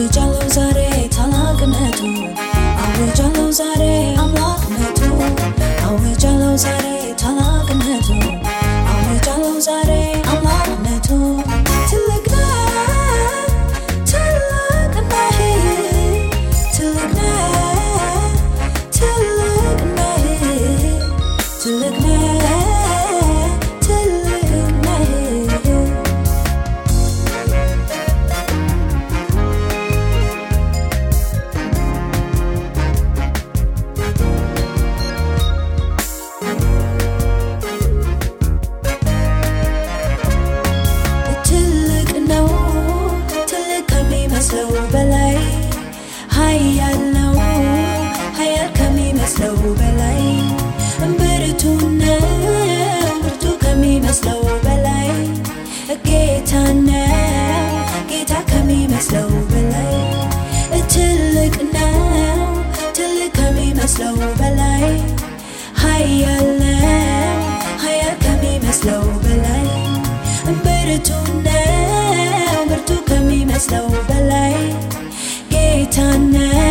berjalan ጌታነ ጌታ ከሚመስለው በላይ ትልቅ ነው ትልቅ ከሚመስለው በላይ ኃያል ነው ኃያል ከሚመስለው በላይ ብርቱ ነው ብርቱ ከሚመስለው በላይ ጌታ ነው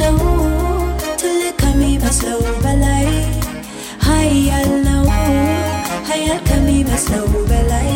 now to lick me but slow belay. Eh. Hi, I'll know. Hi, but slow belay.